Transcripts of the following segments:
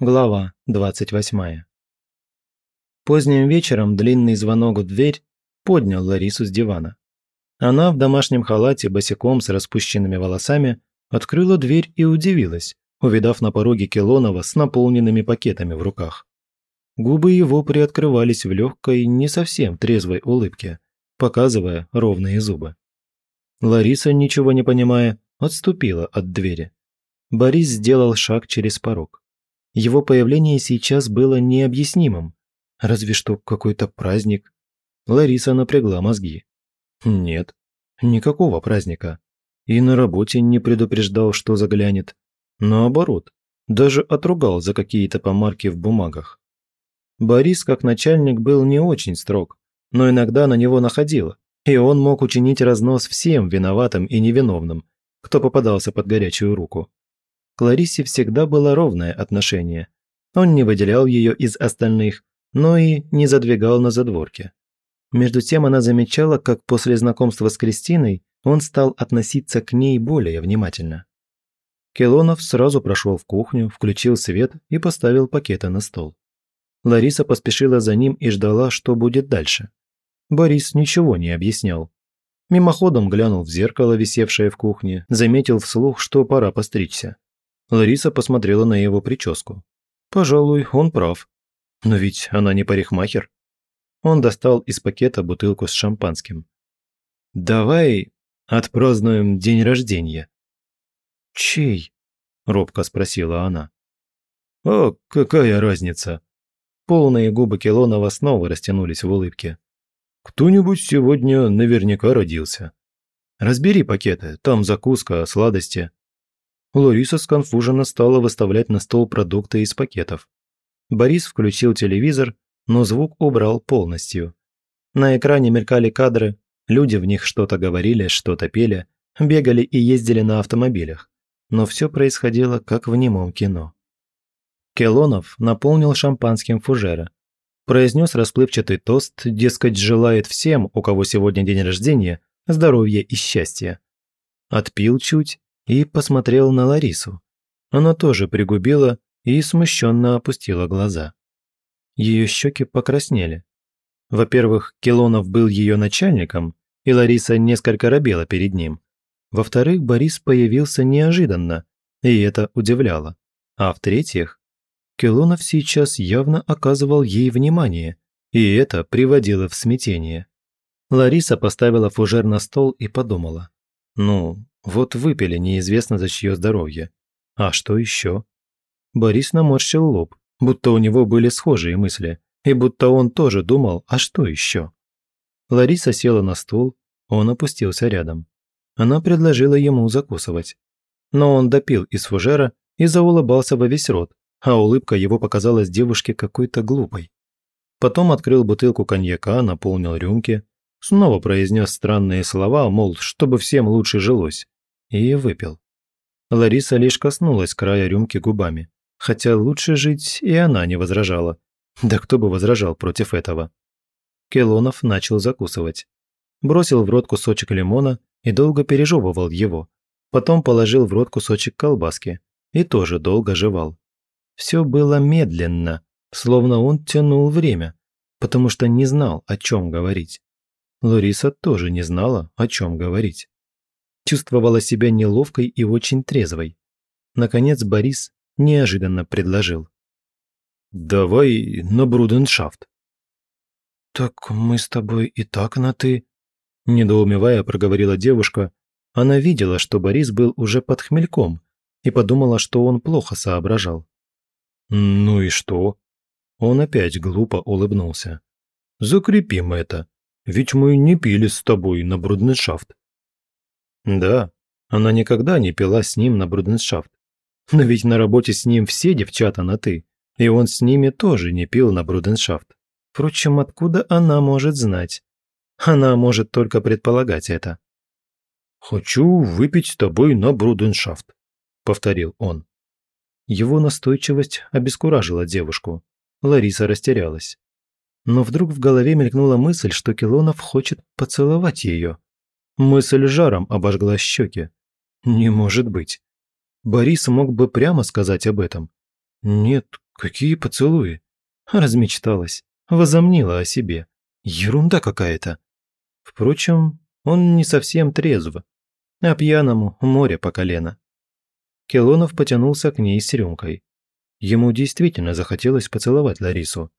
Глава 28. Поздним вечером длинный звонок в дверь поднял Ларису с дивана. Она в домашнем халате, босиком, с распущенными волосами, открыла дверь и удивилась, увидав на пороге Келонова с наполненными пакетами в руках. Губы его приоткрывались в легкой, не совсем трезвой улыбке, показывая ровные зубы. Лариса, ничего не понимая, отступила от двери. Борис сделал шаг через порог. Его появление сейчас было необъяснимым. Разве что какой-то праздник. Лариса напрягла мозги. Нет, никакого праздника. И на работе не предупреждал, что заглянет. Наоборот, даже отругал за какие-то помарки в бумагах. Борис, как начальник, был не очень строг, но иногда на него находило, и он мог учинить разнос всем виноватым и невиновным, кто попадался под горячую руку. К Ларисе всегда было ровное отношение. Он не выделял ее из остальных, но и не задвигал на задворке. Между тем она замечала, как после знакомства с Кристиной он стал относиться к ней более внимательно. Келонов сразу прошел в кухню, включил свет и поставил пакеты на стол. Лариса поспешила за ним и ждала, что будет дальше. Борис ничего не объяснял. Мимоходом глянул в зеркало, висевшее в кухне, заметил вслух, что пора постричься. Лариса посмотрела на его прическу. Пожалуй, он прав. Но ведь она не парикмахер. Он достал из пакета бутылку с шампанским. «Давай отпразднуем день рождения». «Чей?» – робко спросила она. «О, какая разница?» Полные губы Келонова снова растянулись в улыбке. «Кто-нибудь сегодня наверняка родился. Разбери пакеты, там закуска, сладости». Лариса сконфуженно стала выставлять на стол продукты из пакетов. Борис включил телевизор, но звук убрал полностью. На экране мелькали кадры, люди в них что-то говорили, что-то пели, бегали и ездили на автомобилях. Но все происходило как в немом кино. Келонов наполнил шампанским фужера. Произнес расплывчатый тост, дескать, желает всем, у кого сегодня день рождения, здоровья и счастья. Отпил чуть и посмотрел на Ларису. Она тоже пригубила и смущенно опустила глаза. Ее щеки покраснели. Во-первых, Келонов был ее начальником, и Лариса несколько робела перед ним. Во-вторых, Борис появился неожиданно, и это удивляло. А в-третьих, Келонов сейчас явно оказывал ей внимание, и это приводило в смятение. Лариса поставила фужер на стол и подумала. Ну, вот выпили неизвестно за чье здоровье. А что еще? Борис наморщил лоб, будто у него были схожие мысли, и будто он тоже думал, а что еще? Лариса села на стул, он опустился рядом. Она предложила ему закусывать. Но он допил из фужера и заулыбался во весь рот, а улыбка его показалась девушке какой-то глупой. Потом открыл бутылку коньяка, наполнил рюмки, снова произнес странные слова, мол, чтобы всем лучше жилось, и выпил. Лариса лишь коснулась края рюмки губами, хотя лучше жить и она не возражала. Да кто бы возражал против этого? Келонов начал закусывать. Бросил в рот кусочек лимона и долго пережевывал его. Потом положил в рот кусочек колбаски и тоже долго жевал. Все было медленно, словно он тянул время, потому что не знал, о чем говорить. Лариса тоже не знала, о чем говорить. Чувствовала себя неловкой и очень трезвой. Наконец Борис неожиданно предложил. «Давай на бруденшафт». «Так мы с тобой и так на «ты», – недоумевая проговорила девушка. Она видела, что Борис был уже под хмельком и подумала, что он плохо соображал. «Ну и что?» Он опять глупо улыбнулся. «Закрепим это, ведь мы не пили с тобой на бруденшафт». Да, она никогда не пила с ним на бруденшафт. Но ведь на работе с ним все девчата на «ты», и он с ними тоже не пил на бруденшафт. Впрочем, откуда она может знать? Она может только предполагать это. «Хочу выпить с тобой на бруденшафт», — повторил он. Его настойчивость обескуражила девушку. Лариса растерялась. Но вдруг в голове мелькнула мысль, что Килонов хочет поцеловать ее. Мысль жаром обожгла щеки. Не может быть. Борис мог бы прямо сказать об этом. Нет, Какие поцелуи? Размечталась, возомнила о себе. Ерунда какая-то. Впрочем, он не совсем трезв, а пьяному море по колено. Келонов потянулся к ней с рюмкой. Ему действительно захотелось поцеловать Ларису.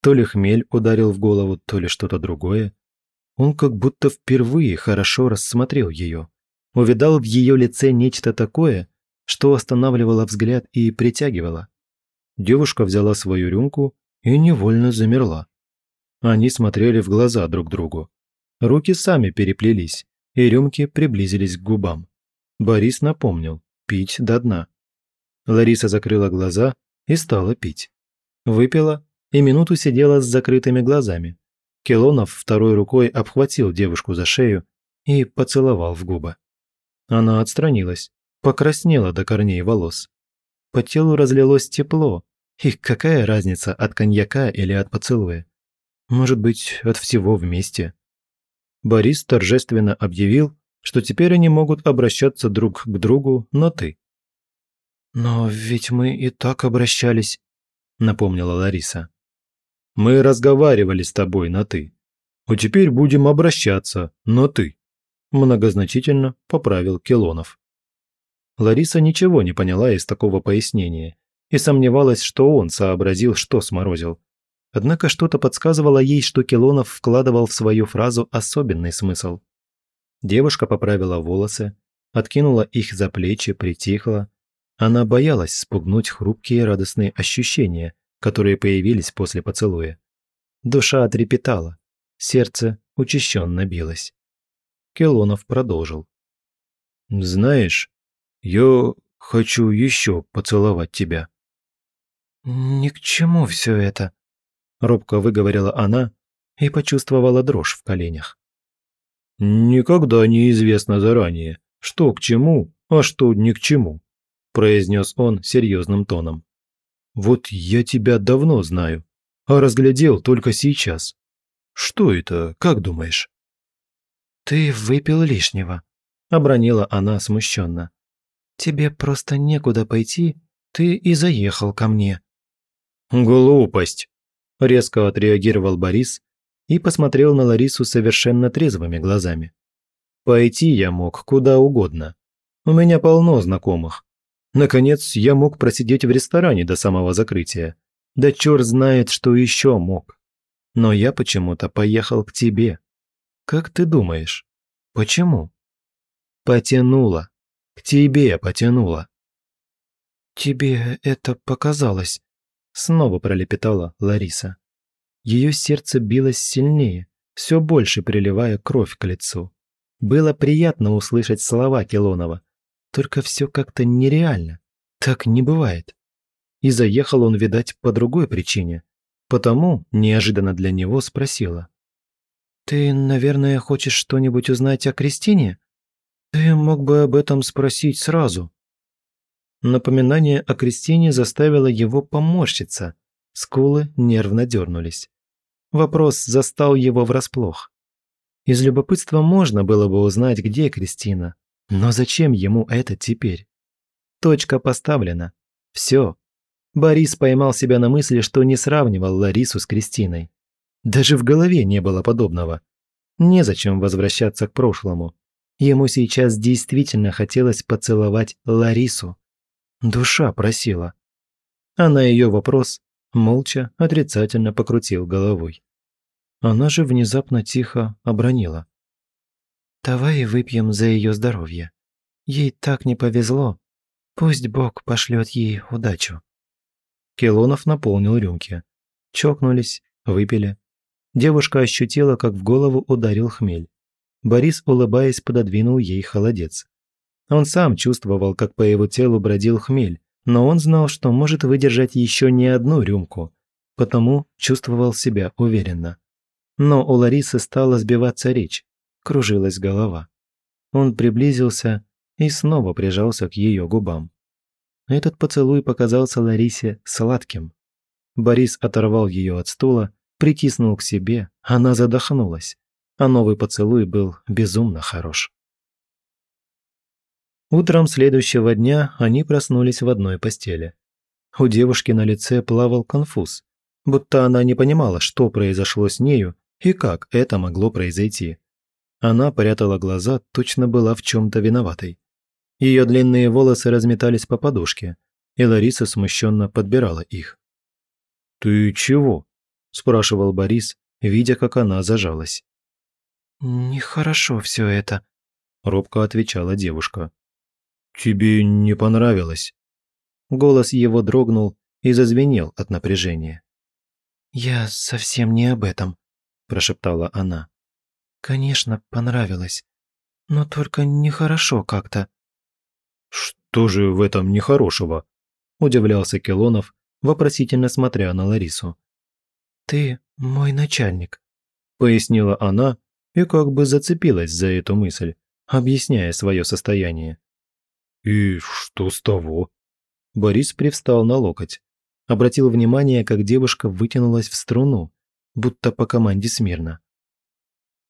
То ли хмель ударил в голову, то ли что-то другое. Он как будто впервые хорошо рассмотрел ее. Увидал в ее лице нечто такое, что останавливало взгляд и притягивало. Девушка взяла свою рюмку и невольно замерла. Они смотрели в глаза друг другу. Руки сами переплелись, и рюмки приблизились к губам. Борис напомнил – пить до дна. Лариса закрыла глаза и стала пить. Выпила и минуту сидела с закрытыми глазами. Келонов второй рукой обхватил девушку за шею и поцеловал в губы. Она отстранилась, покраснела до корней волос. По телу разлилось тепло, и какая разница от коньяка или от поцелуя? Может быть, от всего вместе. Борис торжественно объявил, что теперь они могут обращаться друг к другу на «ты». «Но ведь мы и так обращались», — напомнила Лариса. «Мы разговаривали с тобой на «ты», а теперь будем обращаться на «ты», — многозначительно поправил Келонов. Лариса ничего не поняла из такого пояснения и сомневалась, что он сообразил, что сморозил. Однако что-то подсказывало ей, что Келонов вкладывал в свою фразу особенный смысл. Девушка поправила волосы, откинула их за плечи, притихла. Она боялась спугнуть хрупкие радостные ощущения, которые появились после поцелуя. Душа отрепетала, сердце учащенно билось. Келонов продолжил. «Знаешь, я хочу еще поцеловать тебя». «Ни к чему все это», робко выговорила она и почувствовала дрожь в коленях. «Никогда не известно заранее, что к чему, а что ни к чему», произнес он серьезным тоном. «Вот я тебя давно знаю, а разглядел только сейчас. Что это, как думаешь?» «Ты выпил лишнего», – обронила она смущенно. «Тебе просто некуда пойти, ты и заехал ко мне». «Глупость!» резко отреагировал Борис и посмотрел на Ларису совершенно трезвыми глазами. «Пойти я мог куда угодно. У меня полно знакомых. Наконец, я мог просидеть в ресторане до самого закрытия. Да черт знает, что еще мог. Но я почему-то поехал к тебе. Как ты думаешь, почему?» «Потянуло. К тебе потянуло». «Тебе это показалось», Снова пролепетала Лариса. Ее сердце билось сильнее, все больше приливая кровь к лицу. Было приятно услышать слова Келонова, только все как-то нереально. Так не бывает. И заехал он, видать, по другой причине. Потому, неожиданно для него, спросила. «Ты, наверное, хочешь что-нибудь узнать о Кристине? Ты мог бы об этом спросить сразу». Напоминание о Кристине заставило его поморщиться. Скулы нервно дернулись. Вопрос застал его врасплох. Из любопытства можно было бы узнать, где Кристина. Но зачем ему это теперь? Точка поставлена. Все. Борис поймал себя на мысли, что не сравнивал Ларису с Кристиной. Даже в голове не было подобного. Незачем возвращаться к прошлому. Ему сейчас действительно хотелось поцеловать Ларису. Душа просила. А на ее вопрос молча отрицательно покрутил головой. Она же внезапно тихо обронила. «Давай выпьем за ее здоровье. Ей так не повезло. Пусть Бог пошлет ей удачу». Келонов наполнил рюмки. Чокнулись, выпили. Девушка ощутила, как в голову ударил хмель. Борис, улыбаясь, пододвинул ей холодец. Он сам чувствовал, как по его телу бродил хмель, но он знал, что может выдержать еще не одну рюмку, потому чувствовал себя уверенно. Но у Ларисы стала сбиваться речь, кружилась голова. Он приблизился и снова прижался к ее губам. Этот поцелуй показался Ларисе сладким. Борис оторвал ее от стула, притиснул к себе, она задохнулась, а новый поцелуй был безумно хорош. Утром следующего дня они проснулись в одной постели. У девушки на лице плавал конфуз, будто она не понимала, что произошло с нею и как это могло произойти. Она прятала глаза, точно была в чем-то виноватой. Ее длинные волосы разметались по подушке, и Лариса смущенно подбирала их. «Ты чего?» – спрашивал Борис, видя, как она зажалась. «Нехорошо все это», – робко отвечала девушка. «Тебе не понравилось?» Голос его дрогнул и зазвенел от напряжения. «Я совсем не об этом», – прошептала она. «Конечно, понравилось, но только нехорошо как-то». «Что же в этом нехорошего?» – удивлялся Келонов, вопросительно смотря на Ларису. «Ты мой начальник», – пояснила она и как бы зацепилась за эту мысль, объясняя свое состояние. «И что с того?» Борис привстал на локоть. Обратил внимание, как девушка вытянулась в струну, будто по команде смирно.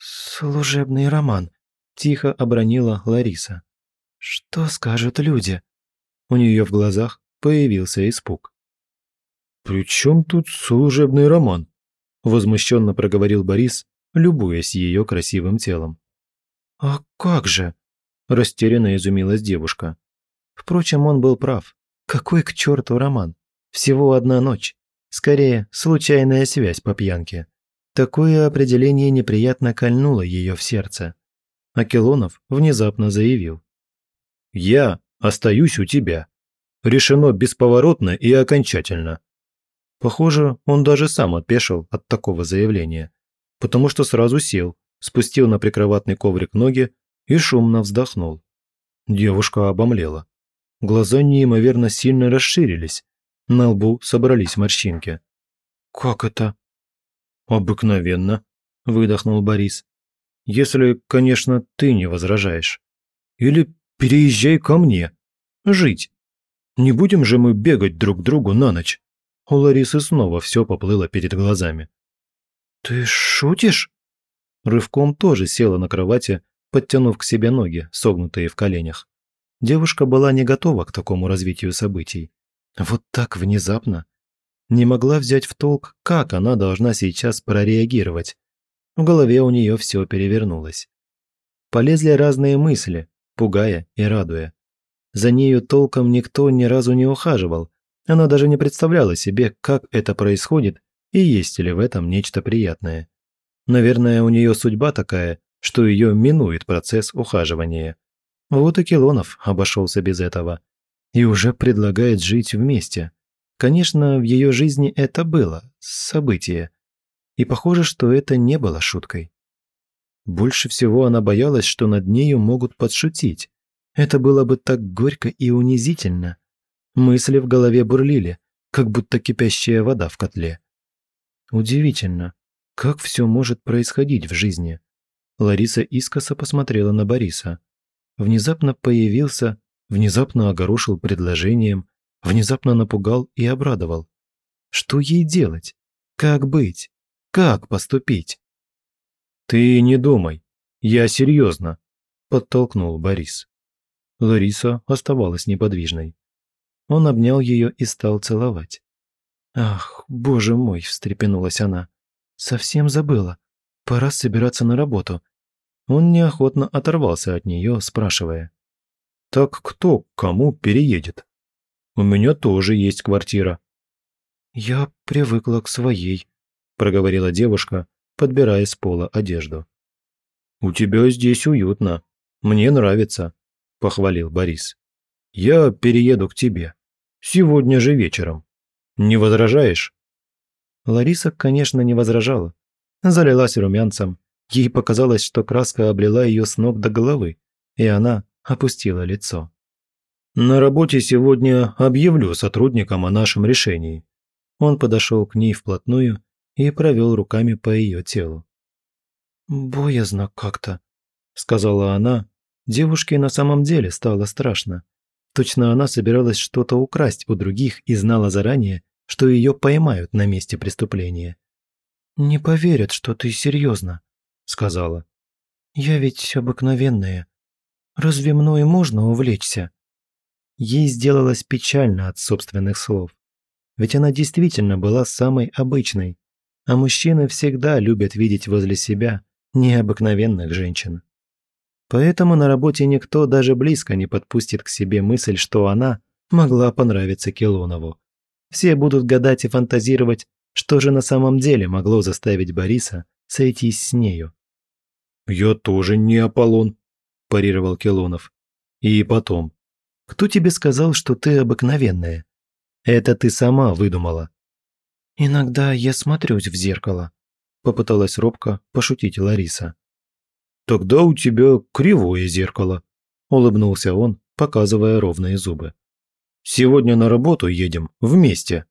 «Служебный роман», – тихо обронила Лариса. «Что скажут люди?» У нее в глазах появился испуг. «При чем тут служебный роман?» – возмущенно проговорил Борис, любуясь ее красивым телом. «А как же?» – растерянно изумилась девушка. Впрочем, он был прав. Какой к черту роман? Всего одна ночь. Скорее, случайная связь по пьянке. Такое определение неприятно кольнуло ее в сердце. Акелонов внезапно заявил. «Я остаюсь у тебя. Решено бесповоротно и окончательно». Похоже, он даже сам опешил от такого заявления, потому что сразу сел, спустил на прикроватный коврик ноги и шумно вздохнул. Девушка обомлела. Глаза неимоверно сильно расширились. На лбу собрались морщинки. «Как это?» «Обыкновенно», – выдохнул Борис. «Если, конечно, ты не возражаешь. Или переезжай ко мне. Жить. Не будем же мы бегать друг другу на ночь». У Ларисы снова все поплыло перед глазами. «Ты шутишь?» Рывком тоже села на кровати, подтянув к себе ноги, согнутые в коленях. Девушка была не готова к такому развитию событий. Вот так внезапно. Не могла взять в толк, как она должна сейчас прореагировать. В голове у нее все перевернулось. Полезли разные мысли, пугая и радуя. За нею толком никто ни разу не ухаживал. Она даже не представляла себе, как это происходит и есть ли в этом нечто приятное. Наверное, у нее судьба такая, что ее минует процесс ухаживания. Вот и Килонов обошелся без этого. И уже предлагает жить вместе. Конечно, в ее жизни это было, событие. И похоже, что это не было шуткой. Больше всего она боялась, что над нею могут подшутить. Это было бы так горько и унизительно. Мысли в голове бурлили, как будто кипящая вода в котле. Удивительно, как все может происходить в жизни. Лариса искоса посмотрела на Бориса внезапно появился, внезапно огорошил предложением, внезапно напугал и обрадовал. Что ей делать? Как быть? Как поступить? «Ты не думай, я серьезно», – подтолкнул Борис. Лариса оставалась неподвижной. Он обнял ее и стал целовать. «Ах, боже мой!» – встрепенулась она. «Совсем забыла. Пора собираться на работу. Он неохотно оторвался от нее, спрашивая. «Так кто к кому переедет? У меня тоже есть квартира». «Я привыкла к своей», – проговорила девушка, подбирая с пола одежду. «У тебя здесь уютно. Мне нравится», – похвалил Борис. «Я перееду к тебе. Сегодня же вечером. Не возражаешь?» Лариса, конечно, не возражала. Залилась румянцем, Ей показалось, что краска облила ее с ног до головы, и она опустила лицо. «На работе сегодня объявлю сотрудникам о нашем решении». Он подошел к ней вплотную и провел руками по ее телу. «Боязно как-то», – сказала она. Девушке на самом деле стало страшно. Точно она собиралась что-то украсть у других и знала заранее, что ее поймают на месте преступления. «Не поверят, что ты серьезно», – сказала. «Я ведь обыкновенная. Разве мной можно увлечься?» Ей сделалось печально от собственных слов. ведь она действительно была самой обычной, а мужчины всегда любят видеть возле себя необыкновенных женщин. Поэтому на работе никто даже близко не подпустит к себе мысль, что она могла понравиться Келонову. Все будут гадать и фантазировать, что же на самом деле могло заставить Бориса сойтись с нею. «Я тоже не Аполлон», – парировал Келонов. «И потом, кто тебе сказал, что ты обыкновенная? Это ты сама выдумала». «Иногда я смотрюсь в зеркало», – попыталась робко пошутить Лариса. «Тогда у тебя кривое зеркало», – улыбнулся он, показывая ровные зубы. «Сегодня на работу едем вместе».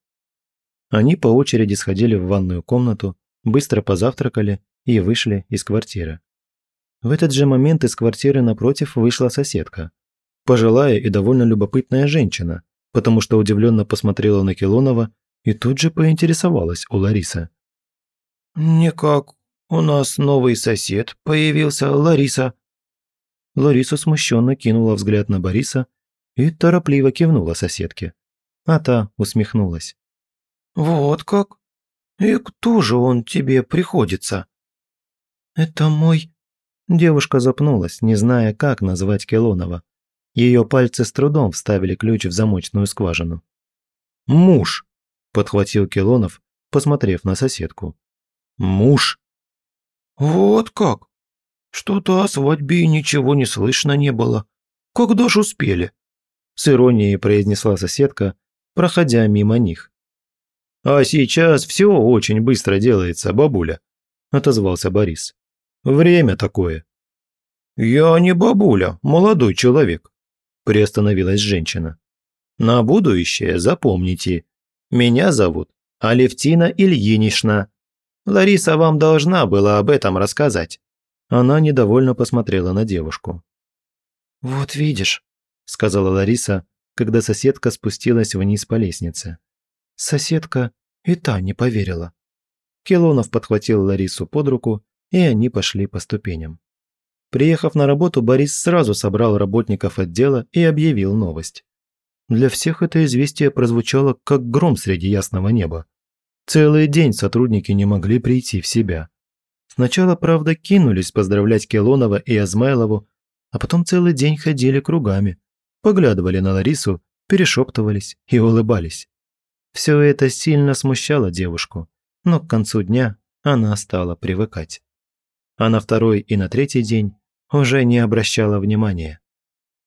Они по очереди сходили в ванную комнату, быстро позавтракали и вышли из квартиры. В этот же момент из квартиры напротив вышла соседка. Пожилая и довольно любопытная женщина, потому что удивленно посмотрела на Килонова и тут же поинтересовалась у Ларисы. «Никак, у нас новый сосед появился, Лариса». Лариса смущенно кинула взгляд на Бориса и торопливо кивнула соседке. А та усмехнулась. «Вот как? И кто же он тебе приходится?» «Это мой...» Девушка запнулась, не зная, как назвать Келонова. Ее пальцы с трудом вставили ключ в замочную скважину. «Муж!» – подхватил Келонов, посмотрев на соседку. «Муж!» «Вот как? Что-то о свадьбе ничего не слышно не было. Когда ж успели?» С иронией произнесла соседка, проходя мимо них. «А сейчас все очень быстро делается, бабуля», – отозвался Борис. «Время такое». «Я не бабуля, молодой человек», – приостановилась женщина. «На будущее запомните. Меня зовут Алевтина Ильинична. Лариса вам должна была об этом рассказать». Она недовольно посмотрела на девушку. «Вот видишь», – сказала Лариса, когда соседка спустилась вниз по лестнице. Соседка и та не поверила. Келонов подхватил Ларису под руку, и они пошли по ступеням. Приехав на работу, Борис сразу собрал работников отдела и объявил новость. Для всех это известие прозвучало как гром среди ясного неба. Целый день сотрудники не могли прийти в себя. Сначала, правда, кинулись поздравлять Келонова и Азмайлову, а потом целый день ходили кругами, поглядывали на Ларису, перешептывались и улыбались. Все это сильно смущало девушку, но к концу дня она стала привыкать. А на второй и на третий день уже не обращала внимания.